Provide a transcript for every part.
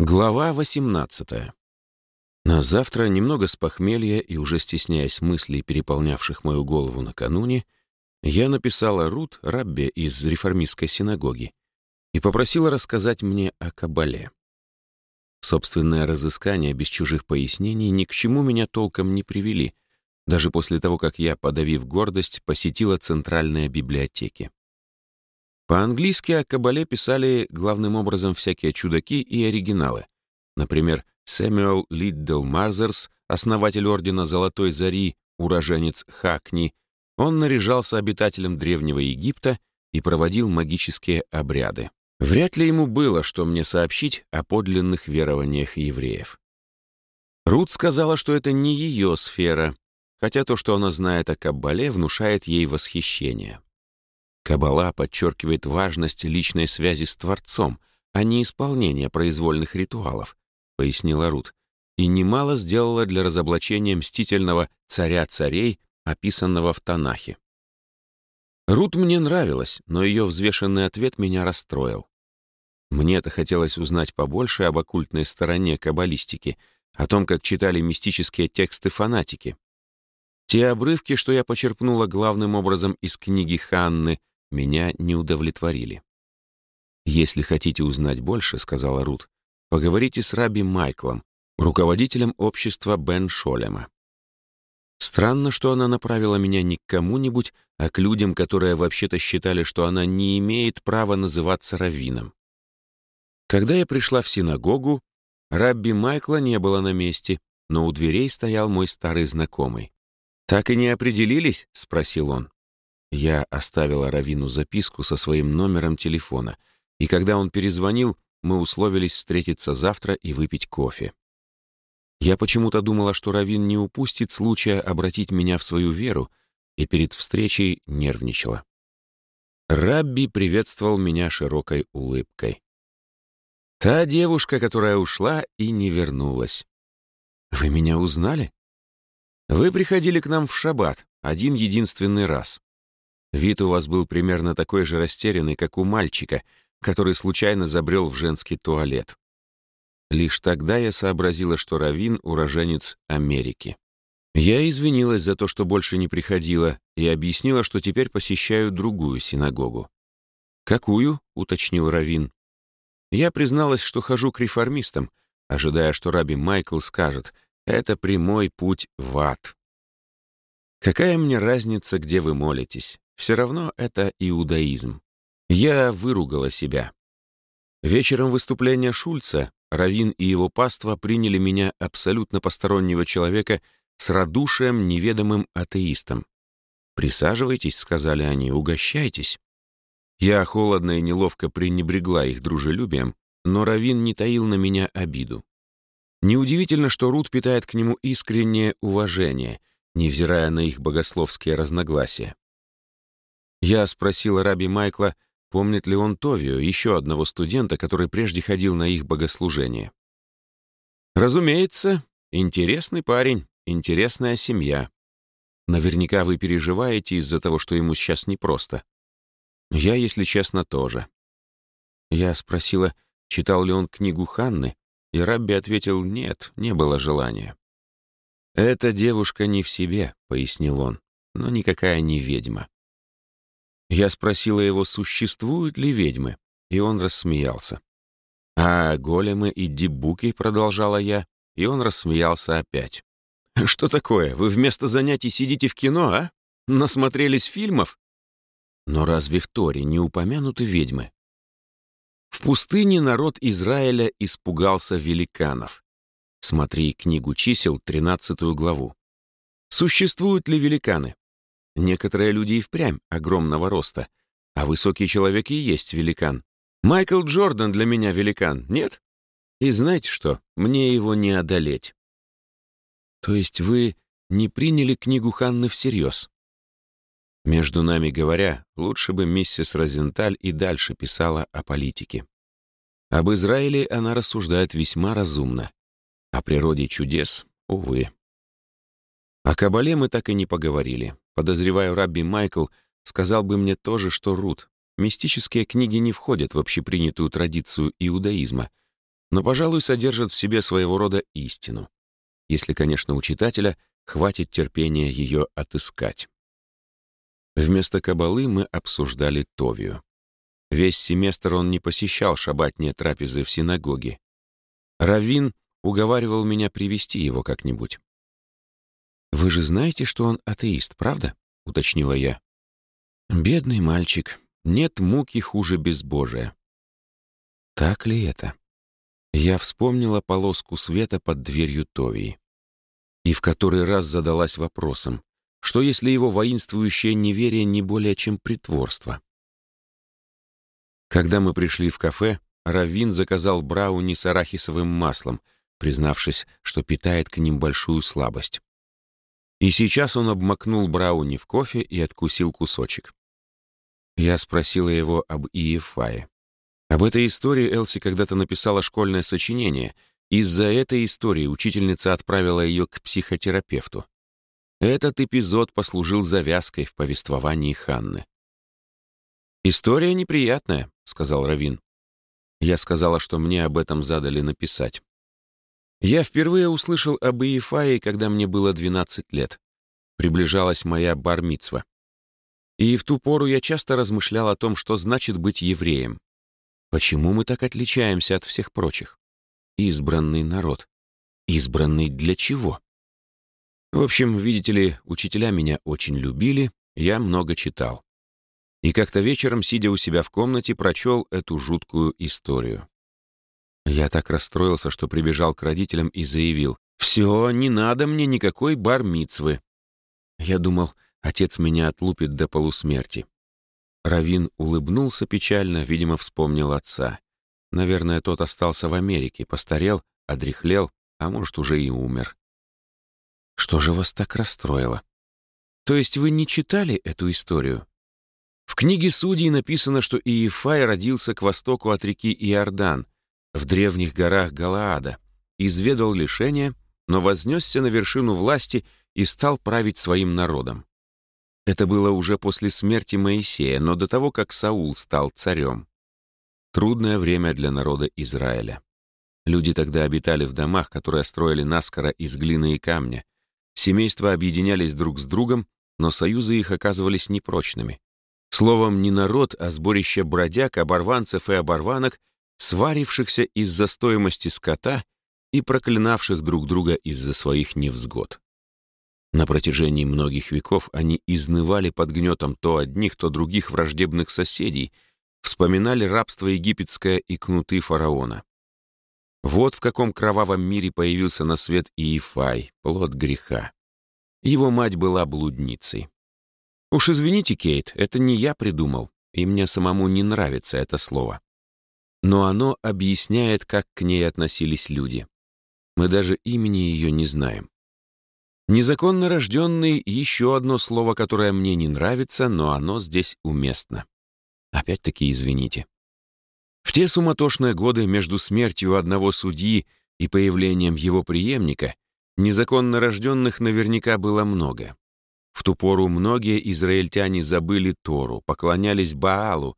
Глава 18. На завтра, немного с похмелья и уже стесняясь мыслей, переполнявших мою голову накануне, я написала Рут Раббе из реформистской синагоги и попросила рассказать мне о Кабале. Собственное разыскание без чужих пояснений ни к чему меня толком не привели, даже после того, как я, подавив гордость, посетила центральные библиотеки. По-английски о Кабале писали главным образом всякие чудаки и оригиналы. Например, Сэмюэл Лиддл Марзерс, основатель Ордена Золотой Зари, уроженец Хакни, он наряжался обитателем Древнего Египта и проводил магические обряды. Вряд ли ему было, что мне сообщить о подлинных верованиях евреев. Рут сказала, что это не ее сфера, хотя то, что она знает о Каббале, внушает ей восхищение. Каббала подчеркивает важность личной связи с Творцом, а не исполнение произвольных ритуалов, пояснила Рут, и немало сделала для разоблачения мстительного царя царей, описанного в Танахе. Рут мне нравилась, но ее взвешенный ответ меня расстроил. Мне-то хотелось узнать побольше об оккультной стороне каббалистики, о том, как читали мистические тексты фанатики. Те обрывки, что я почерпнула главным образом из книги Ханны, меня не удовлетворили. «Если хотите узнать больше, — сказала Рут, — поговорите с Раби Майклом, руководителем общества Бен Шолема. Странно, что она направила меня не к кому-нибудь, а к людям, которые вообще-то считали, что она не имеет права называться раввином. Когда я пришла в синагогу, Рабби Майкла не было на месте, но у дверей стоял мой старый знакомый. «Так и не определились?» — спросил он. Я оставила Равину записку со своим номером телефона, и когда он перезвонил, мы условились встретиться завтра и выпить кофе. Я почему-то думала, что Равин не упустит случая обратить меня в свою веру, и перед встречей нервничала. Рабби приветствовал меня широкой улыбкой. Та девушка, которая ушла и не вернулась. Вы меня узнали? Вы приходили к нам в шаббат один единственный раз. Вид у вас был примерно такой же растерянный, как у мальчика, который случайно забрел в женский туалет. Лишь тогда я сообразила, что Равин — уроженец Америки. Я извинилась за то, что больше не приходила, и объяснила, что теперь посещаю другую синагогу. «Какую?» — уточнил Равин. Я призналась, что хожу к реформистам, ожидая, что Раби Майкл скажет, это прямой путь в ад. Какая мне разница, где вы молитесь? Все равно это иудаизм. Я выругала себя. Вечером выступления Шульца Равин и его паства приняли меня абсолютно постороннего человека с радушием неведомым атеистом. «Присаживайтесь», — сказали они, — «угощайтесь». Я холодно и неловко пренебрегла их дружелюбием, но Равин не таил на меня обиду. Неудивительно, что Рут питает к нему искреннее уважение, невзирая на их богословские разногласия. Я спросил Раби Майкла, помнит ли он Товию, еще одного студента, который прежде ходил на их богослужение. «Разумеется, интересный парень, интересная семья. Наверняка вы переживаете из-за того, что ему сейчас непросто. Я, если честно, тоже». Я спросила, читал ли он книгу Ханны, и Рабби ответил «нет, не было желания». «Эта девушка не в себе», — пояснил он, — «но никакая не ведьма. Я спросила его, существуют ли ведьмы, и он рассмеялся. «А големы и дебуки», — продолжала я, и он рассмеялся опять. «Что такое? Вы вместо занятий сидите в кино, а? Насмотрелись фильмов?» Но разве в Торе не упомянуты ведьмы? В пустыне народ Израиля испугался великанов. Смотри книгу чисел, 13 главу. Существуют ли великаны? Некоторые люди и впрямь огромного роста, а высокий человек и есть великан. Майкл Джордан для меня великан, нет? И знаете что, мне его не одолеть. То есть вы не приняли книгу Ханны всерьез? Между нами говоря, лучше бы миссис Розенталь и дальше писала о политике. Об Израиле она рассуждает весьма разумно. О природе чудес, увы. О Кабале мы так и не поговорили. Подозреваю, Рабби Майкл сказал бы мне тоже, что Рут. Мистические книги не входят в общепринятую традицию иудаизма. но, пожалуй, содержит в себе своего рода истину, если, конечно, у читателя хватит терпения ее отыскать. Вместо кабалы мы обсуждали Товию. Весь семестр он не посещал шабатные трапезы в синагоге. Равин уговаривал меня привести его как-нибудь. «Вы же знаете, что он атеист, правда?» — уточнила я. «Бедный мальчик. Нет муки хуже безбожия». Так ли это? Я вспомнила полоску света под дверью Товии. И в который раз задалась вопросом, что если его воинствующее неверие не более чем притворство? Когда мы пришли в кафе, Раввин заказал брауни с арахисовым маслом, признавшись, что питает к ним большую слабость. И сейчас он обмакнул брауни в кофе и откусил кусочек. Я спросила его об Иефае. Об этой истории Элси когда-то написала школьное сочинение. Из-за этой истории учительница отправила ее к психотерапевту. Этот эпизод послужил завязкой в повествовании Ханны. «История неприятная», — сказал Равин. Я сказала, что мне об этом задали написать. Я впервые услышал об Иефае, когда мне было 12 лет. Приближалась моя бармицва. И в ту пору я часто размышлял о том, что значит быть евреем. Почему мы так отличаемся от всех прочих? Избранный народ. Избранный для чего? В общем, видите ли, учителя меня очень любили, я много читал. И как-то вечером, сидя у себя в комнате, прочел эту жуткую историю. Я так расстроился, что прибежал к родителям и заявил, «Все, не надо мне никакой бар-мицвы». Я думал, отец меня отлупит до полусмерти. Равин улыбнулся печально, видимо, вспомнил отца. Наверное, тот остался в Америке, постарел, одряхлел, а может, уже и умер. Что же вас так расстроило? То есть вы не читали эту историю? В книге Судей написано, что Иефай родился к востоку от реки Иордан, в древних горах Галаада, изведал лишения, но вознесся на вершину власти и стал править своим народом. Это было уже после смерти Моисея, но до того, как Саул стал царем. Трудное время для народа Израиля. Люди тогда обитали в домах, которые строили наскоро из глины и камня. Семейства объединялись друг с другом, но союзы их оказывались непрочными. Словом, не народ, а сборище бродяг, оборванцев и оборванок, сварившихся из-за стоимости скота и проклинавших друг друга из-за своих невзгод. На протяжении многих веков они изнывали под гнетом то одних, то других враждебных соседей, вспоминали рабство египетское и кнуты фараона. Вот в каком кровавом мире появился на свет Иефай, плод греха. Его мать была блудницей. Уж извините, Кейт, это не я придумал, и мне самому не нравится это слово. Но оно объясняет, как к ней относились люди. Мы даже имени ее не знаем. Незаконно рожденный — еще одно слово, которое мне не нравится, но оно здесь уместно. Опять-таки извините. В те суматошные годы между смертью одного судьи и появлением его преемника незаконно рожденных наверняка было много. В ту пору многие израильтяне забыли Тору, поклонялись Баалу,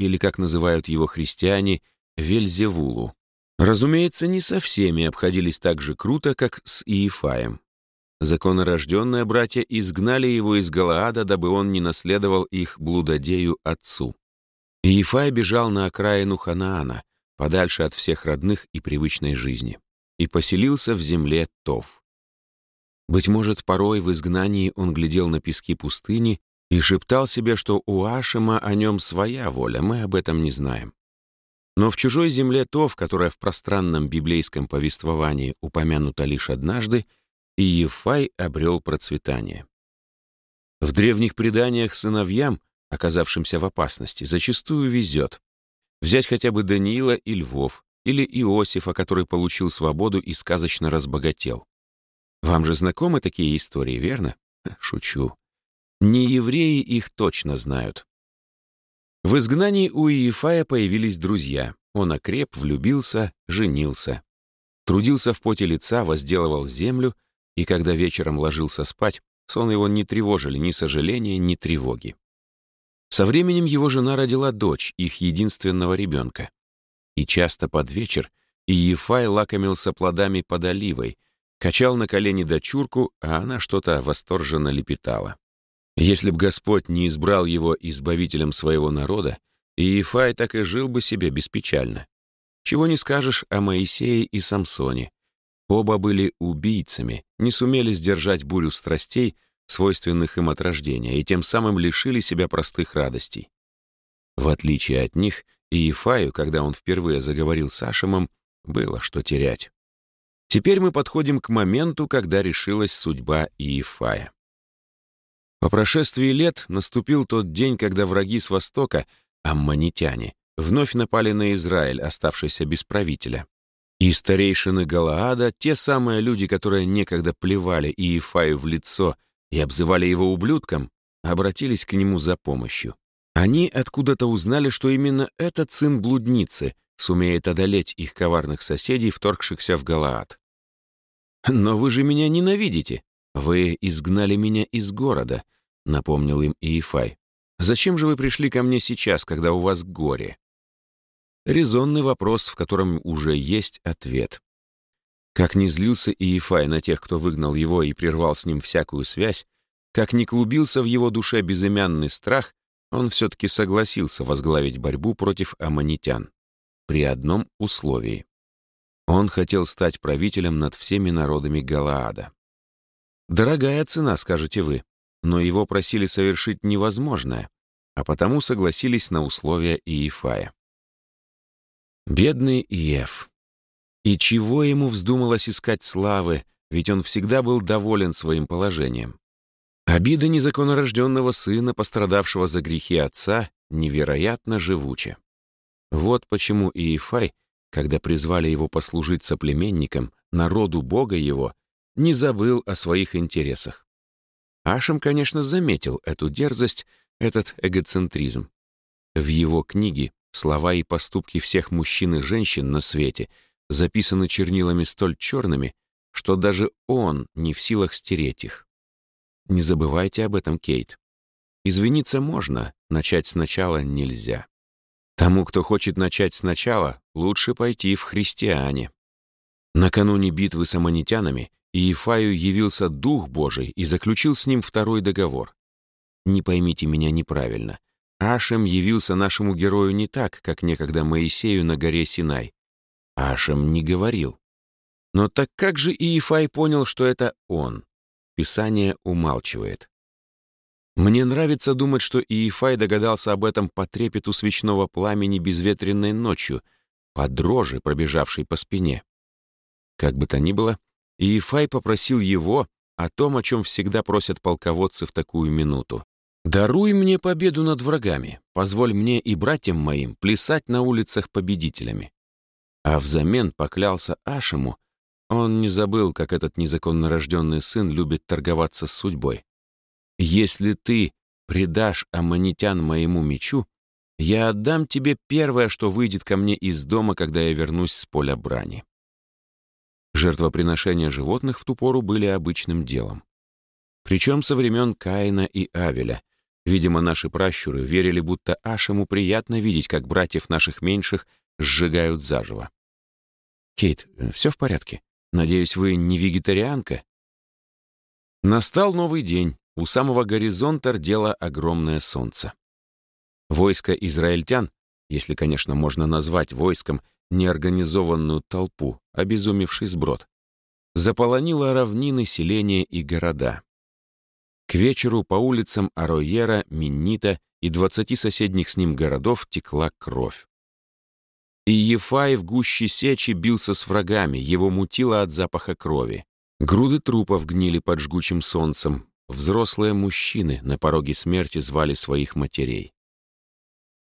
или, как называют его христиане, Вельзевулу. Разумеется, не со всеми обходились так же круто, как с Иефаем. Законорожденные братья изгнали его из Галаада, дабы он не наследовал их блудодею отцу. И Ефай бежал на окраину Ханаана, подальше от всех родных и привычной жизни, и поселился в земле Тов. Быть может, порой в изгнании он глядел на пески пустыни и шептал себе, что у Ашима о нем своя воля, мы об этом не знаем. Но в чужой земле Тов, которая в пространном библейском повествовании упомянута лишь однажды, и Ефай обрел процветание. В древних преданиях сыновьям, оказавшимся в опасности, зачастую везет. Взять хотя бы Даниила и Львов, или Иосифа, который получил свободу и сказочно разбогател. Вам же знакомы такие истории, верно? Шучу. Не евреи их точно знают. В изгнании у Иефая появились друзья. Он окреп, влюбился, женился. Трудился в поте лица, возделывал землю — и когда вечером ложился спать, сон его не тревожили ни сожаления, ни тревоги. Со временем его жена родила дочь, их единственного ребенка. И часто под вечер и Ефай лакомился плодами под оливой, качал на колени дочурку, а она что-то восторженно лепетала. Если б Господь не избрал его избавителем своего народа, Иефай так и жил бы себе беспечально. Чего не скажешь о Моисее и Самсоне. Оба были убийцами, не сумели сдержать бурю страстей, свойственных им от рождения, и тем самым лишили себя простых радостей. В отличие от них, Иефаю, когда он впервые заговорил с Ашемом, было что терять. Теперь мы подходим к моменту, когда решилась судьба Иефая. По прошествии лет наступил тот день, когда враги с востока, аммонитяне, вновь напали на Израиль, оставшийся без правителя. И старейшины Галаада, те самые люди, которые некогда плевали Иефаю в лицо и обзывали его ублюдком, обратились к нему за помощью. Они откуда-то узнали, что именно этот сын блудницы сумеет одолеть их коварных соседей, вторгшихся в Галаад. «Но вы же меня ненавидите. Вы изгнали меня из города», — напомнил им Иефай. «Зачем же вы пришли ко мне сейчас, когда у вас горе?» Резонный вопрос, в котором уже есть ответ. Как не злился Иефай на тех, кто выгнал его и прервал с ним всякую связь, как не клубился в его душе безымянный страх, он все-таки согласился возглавить борьбу против аммонитян. При одном условии. Он хотел стать правителем над всеми народами Галаада. Дорогая цена, скажете вы, но его просили совершить невозможное, а потому согласились на условия Иефая. Бедный Иеф. И чего ему вздумалось искать славы, ведь он всегда был доволен своим положением. Обида незаконнорожденного сына, пострадавшего за грехи отца, невероятно живуча. Вот почему Иефай, когда призвали его послужить соплеменникам, народу Бога его, не забыл о своих интересах. Ашем, конечно, заметил эту дерзость, этот эгоцентризм. В его книге слова и поступки всех мужчин и женщин на свете записаны чернилами столь черными, что даже он не в силах стереть их. Не забывайте об этом, Кейт. Извиниться можно, начать сначала нельзя. Тому, кто хочет начать сначала, лучше пойти в христиане. Накануне битвы с аммонитянами Иефаю явился Дух Божий и заключил с ним второй договор. Не поймите меня неправильно. Ашем явился нашему герою не так, как некогда Моисею на горе Синай. Ашем не говорил. Но так как же Иефай понял, что это он? Писание умалчивает. Мне нравится думать, что Иефай догадался об этом по трепету свечного пламени безветренной ночью, по дрожи, пробежавшей по спине. Как бы то ни было, Иефай попросил его о том, о чем всегда просят полководцы в такую минуту. «Даруй мне победу над врагами, позволь мне и братьям моим плясать на улицах победителями». А взамен поклялся Ашему, он не забыл, как этот незаконно рожденный сын любит торговаться с судьбой. «Если ты предашь аммонитян моему мечу, я отдам тебе первое, что выйдет ко мне из дома, когда я вернусь с поля брани». Жертвоприношения животных в ту пору были обычным делом. Причем со времен Каина и Авеля. Видимо, наши пращуры верили, будто Ашему приятно видеть, как братьев наших меньших сжигают заживо. «Кейт, э, все в порядке?» Надеюсь, вы не вегетарианка?» Настал новый день. У самого горизонта рдело огромное солнце. Войско израильтян, если, конечно, можно назвать войском неорганизованную толпу, обезумевший сброд, заполонило равнины, селения и города. К вечеру по улицам Ароера, Миннита и двадцати соседних с ним городов текла кровь. И Ефай в гуще сечи бился с врагами, его мутило от запаха крови. Груды трупов гнили под жгучим солнцем. Взрослые мужчины на пороге смерти звали своих матерей.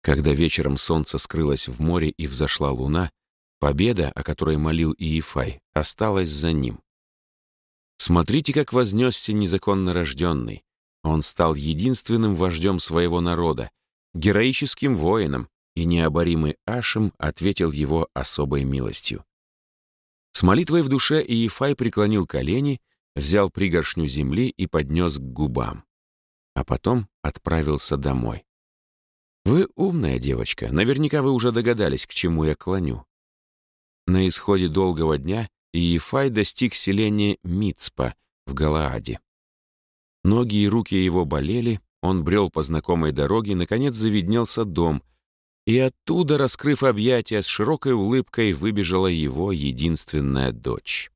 Когда вечером солнце скрылось в море и взошла луна, победа, о которой молил Иефай, осталась за ним. Смотрите, как вознесся незаконно рожденный. Он стал единственным вождем своего народа, героическим воином, и необоримый Ашем ответил его особой милостью. С молитвой в душе Иефай преклонил колени, взял пригоршню земли и поднес к губам. А потом отправился домой. Вы умная девочка, наверняка вы уже догадались, к чему я клоню. На исходе долгого дня Иефай достиг селения Мицпа в Галааде. Ноги и руки его болели, он брел по знакомой дороге, наконец завиднелся дом, и оттуда, раскрыв объятия, с широкой улыбкой выбежала его единственная дочь.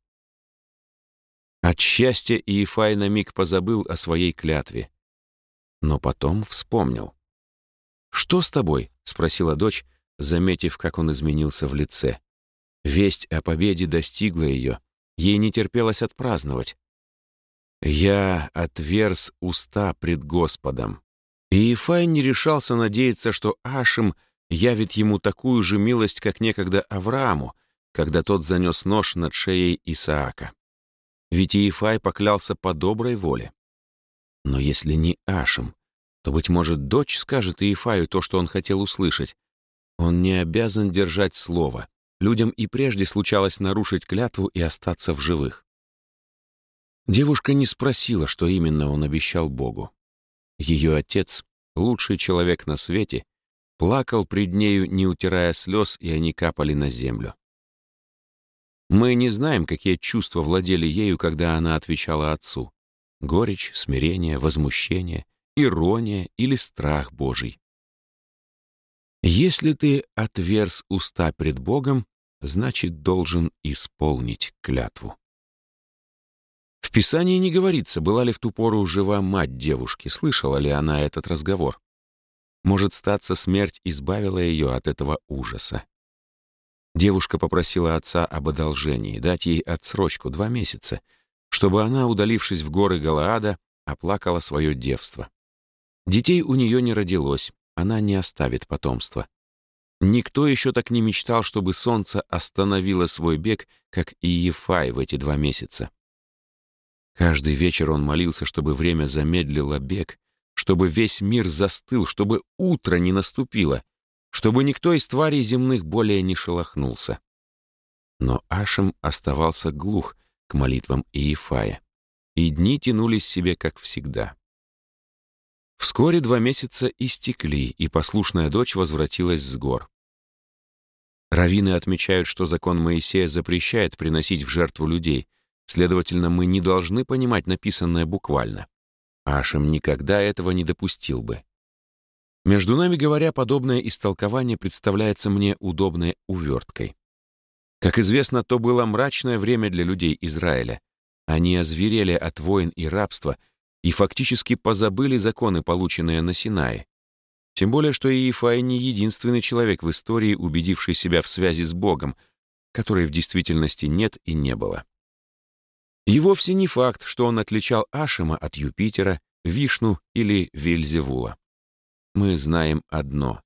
От счастья Иефай на миг позабыл о своей клятве, но потом вспомнил. «Что с тобой?» — спросила дочь, заметив, как он изменился в лице. Весть о победе достигла ее, ей не терпелось отпраздновать. «Я отверз уста пред Господом». И Ифай не решался надеяться, что Ашим явит ему такую же милость, как некогда Аврааму, когда тот занес нож над шеей Исаака. Ведь Иефай поклялся по доброй воле. Но если не Ашим, то, быть может, дочь скажет Иефаю то, что он хотел услышать. Он не обязан держать слово. Людям и прежде случалось нарушить клятву и остаться в живых. Девушка не спросила, что именно он обещал Богу. Ее отец, лучший человек на свете, плакал пред нею, не утирая слез, и они капали на землю. Мы не знаем, какие чувства владели ею, когда она отвечала отцу. Горечь, смирение, возмущение, ирония или страх Божий. Если ты отверз уста пред Богом, значит, должен исполнить клятву. В Писании не говорится, была ли в ту пору жива мать девушки, слышала ли она этот разговор. Может, статься смерть избавила ее от этого ужаса. Девушка попросила отца об одолжении, дать ей отсрочку два месяца, чтобы она, удалившись в горы Галаада, оплакала свое девство. Детей у нее не родилось, она не оставит потомства. Никто еще так не мечтал, чтобы солнце остановило свой бег, как и Ефай в эти два месяца. Каждый вечер он молился, чтобы время замедлило бег, чтобы весь мир застыл, чтобы утро не наступило — чтобы никто из тварей земных более не шелохнулся. Но Ашем оставался глух к молитвам Иефая, и дни тянулись себе, как всегда. Вскоре два месяца истекли, и послушная дочь возвратилась с гор. Равины отмечают, что закон Моисея запрещает приносить в жертву людей, следовательно, мы не должны понимать написанное буквально. Ашем никогда этого не допустил бы. Между нами говоря, подобное истолкование представляется мне удобной уверткой. Как известно, то было мрачное время для людей Израиля. Они озверели от войн и рабства и фактически позабыли законы, полученные на Синае. Тем более, что Иефай не единственный человек в истории, убедивший себя в связи с Богом, которой в действительности нет и не было. И вовсе не факт, что он отличал Ашима от Юпитера, Вишну или Вельзевула. Мы знаем одно.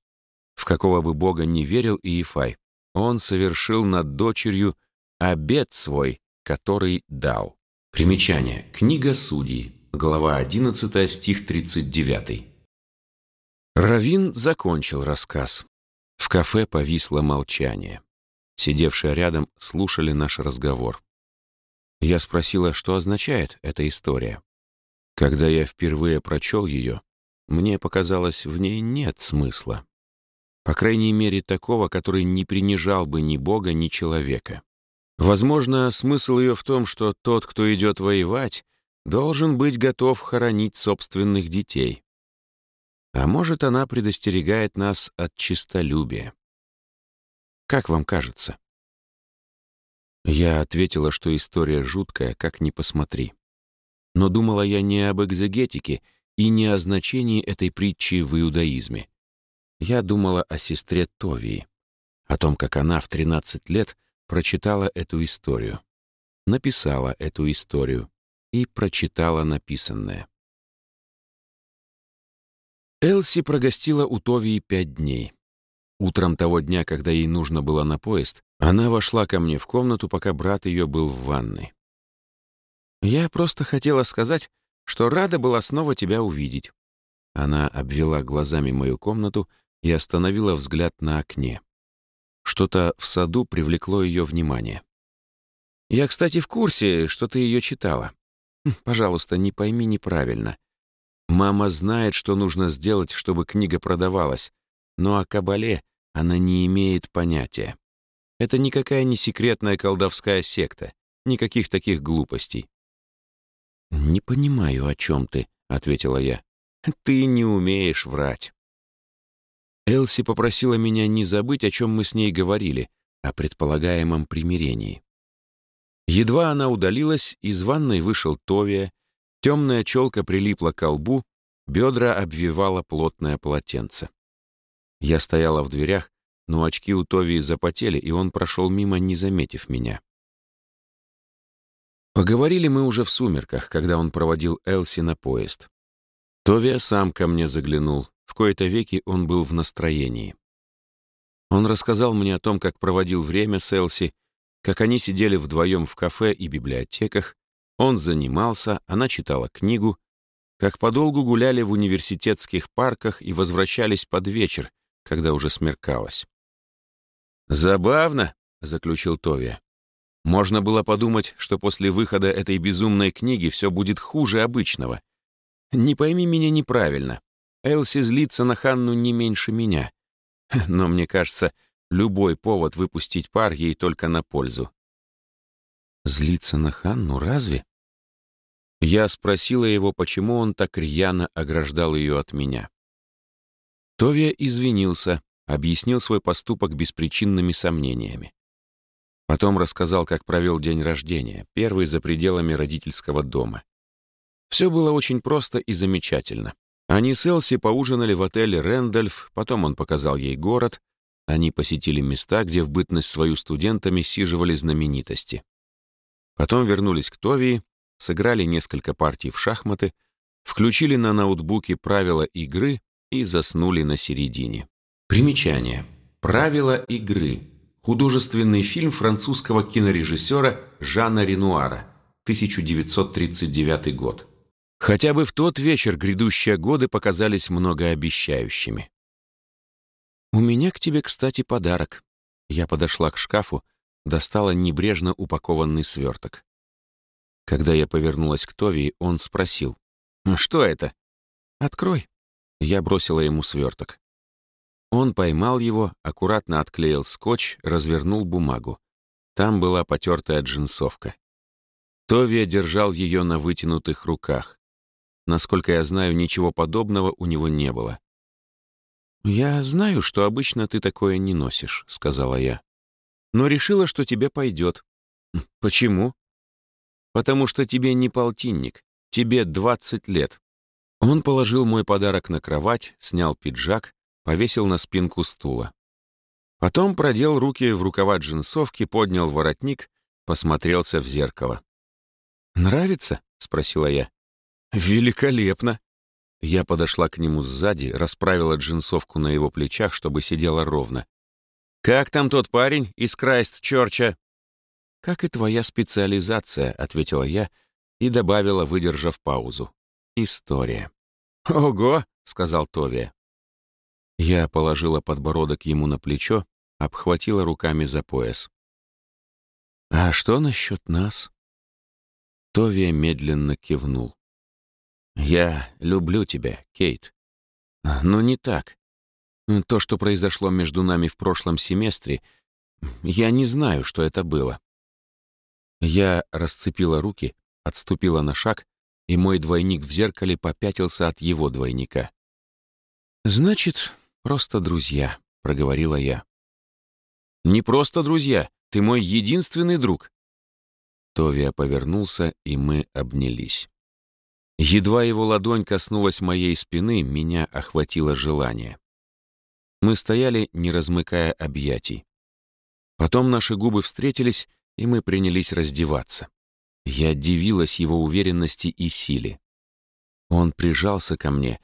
В какого бы бога не верил Иефай, он совершил над дочерью обет свой, который дал. Примечание. Книга Судей. Глава 11, стих 39. Равин закончил рассказ. В кафе повисло молчание. Сидевшие рядом слушали наш разговор. Я спросила, что означает эта история. Когда я впервые прочел ее, мне показалось, в ней нет смысла. По крайней мере, такого, который не принижал бы ни Бога, ни человека. Возможно, смысл ее в том, что тот, кто идет воевать, должен быть готов хоронить собственных детей. А может, она предостерегает нас от честолюбия. Как вам кажется? Я ответила, что история жуткая, как ни посмотри. Но думала я не об экзегетике и не о значении этой притчи в иудаизме. Я думала о сестре Товии, о том, как она в 13 лет прочитала эту историю, написала эту историю и прочитала написанное. Элси прогостила у Товии пять дней. Утром того дня, когда ей нужно было на поезд, она вошла ко мне в комнату, пока брат ее был в ванной. «Я просто хотела сказать, что рада была снова тебя увидеть». Она обвела глазами мою комнату и остановила взгляд на окне. Что-то в саду привлекло ее внимание. «Я, кстати, в курсе, что ты ее читала. Хм, пожалуйста, не пойми неправильно. Мама знает, что нужно сделать, чтобы книга продавалась, но о Кабале она не имеет понятия. Это никакая не секретная колдовская секта. Никаких таких глупостей. «Не понимаю, о чем ты», — ответила я. «Ты не умеешь врать». Элси попросила меня не забыть, о чем мы с ней говорили, о предполагаемом примирении. Едва она удалилась, из ванной вышел Товия, темная челка прилипла к лбу, бедра обвивала плотное полотенце. Я стояла в дверях, но очки у Товии запотели, и он прошел мимо, не заметив меня. Поговорили мы уже в сумерках, когда он проводил Элси на поезд. Товия сам ко мне заглянул, в кои-то веки он был в настроении. Он рассказал мне о том, как проводил время с Элси, как они сидели вдвоем в кафе и библиотеках, он занимался, она читала книгу, как подолгу гуляли в университетских парках и возвращались под вечер, когда уже смеркалось. «Забавно», — заключил Товия. «Можно было подумать, что после выхода этой безумной книги все будет хуже обычного. Не пойми меня неправильно. Элси злится на Ханну не меньше меня. Но мне кажется, любой повод выпустить пар ей только на пользу. Злиться на Ханну разве? Я спросила его, почему он так рьяно ограждал ее от меня. Товия извинился, объяснил свой поступок беспричинными сомнениями. Потом рассказал, как провел день рождения, первый за пределами родительского дома. Все было очень просто и замечательно. Они с Элси поужинали в отеле «Рэндольф», потом он показал ей город. Они посетили места, где в бытность свою студентами сиживали знаменитости. Потом вернулись к Товии, сыграли несколько партий в шахматы, включили на ноутбуке правила игры и заснули на середине. Примечание. Правила игры. Художественный фильм французского кинорежиссера Жана Ренуара, 1939 год. Хотя бы в тот вечер грядущие годы показались многообещающими. «У меня к тебе, кстати, подарок». Я подошла к шкафу, достала небрежно упакованный сверток. Когда я повернулась к Тови, он спросил. «Что это?» «Открой». Я бросила ему сверток. Он поймал его, аккуратно отклеил скотч, развернул бумагу. Там была потертая джинсовка. Товия держал ее на вытянутых руках. Насколько я знаю, ничего подобного у него не было. «Я знаю, что обычно ты такое не носишь», — сказала я. «Но решила, что тебе пойдет». «Хм, «Почему?» «Потому что тебе не полтинник. Тебе двадцать лет». Он положил мой подарок на кровать, снял пиджак, повесил на спинку стула. Потом продел руки в рукава джинсовки, поднял воротник, посмотрелся в зеркало. «Нравится?» — спросила я. «Великолепно!» Я подошла к нему сзади, расправила джинсовку на его плечах, чтобы сидела ровно. «Как там тот парень из Крайст-Чорча?» «Как и твоя специализация», — ответила я и добавила, выдержав паузу. «История». «Ого!» — сказал Товия. Я положила подбородок ему на плечо, обхватила руками за пояс. «А что насчет нас?» Товия медленно кивнул. «Я люблю тебя, Кейт. Но не так. То, что произошло между нами в прошлом семестре, я не знаю, что это было». Я расцепила руки, отступила на шаг, и мой двойник в зеркале попятился от его двойника. «Значит, просто друзья», — проговорила я. «Не просто друзья, ты мой единственный друг». Товия повернулся, и мы обнялись. Едва его ладонь коснулась моей спины, меня охватило желание. Мы стояли, не размыкая объятий. Потом наши губы встретились, и мы принялись раздеваться. Я дивилась его уверенности и силе. Он прижался ко мне,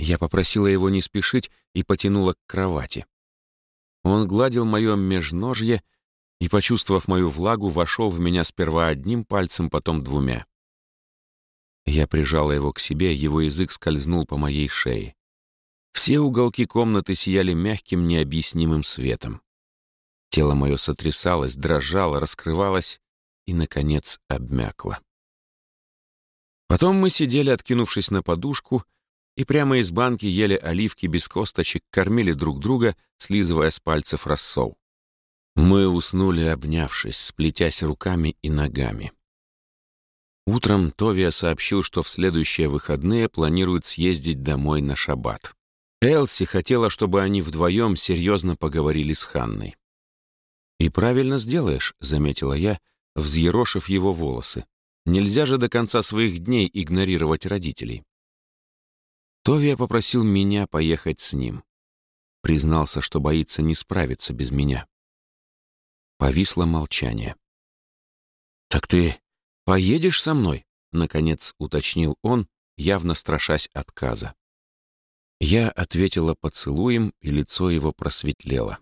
я попросила его не спешить и потянула к кровати. Он гладил мое межножье и, почувствовав мою влагу, вошел в меня сперва одним пальцем, потом двумя. Я прижала его к себе, его язык скользнул по моей шее. Все уголки комнаты сияли мягким, необъяснимым светом. Тело мое сотрясалось, дрожало, раскрывалось и, наконец, обмякло. Потом мы сидели, откинувшись на подушку, и прямо из банки ели оливки без косточек, кормили друг друга, слизывая с пальцев рассол. Мы уснули, обнявшись, сплетясь руками и ногами. Утром Товия сообщил, что в следующие выходные планирует съездить домой на шаббат. Элси хотела, чтобы они вдвоем серьезно поговорили с Ханной. «И правильно сделаешь», — заметила я, взъерошив его волосы. «Нельзя же до конца своих дней игнорировать родителей». Товия попросил меня поехать с ним. Признался, что боится не справиться без меня. Повисло молчание. «Так ты поедешь со мной?» — наконец уточнил он, явно страшась отказа. Я ответила поцелуем, и лицо его просветлело.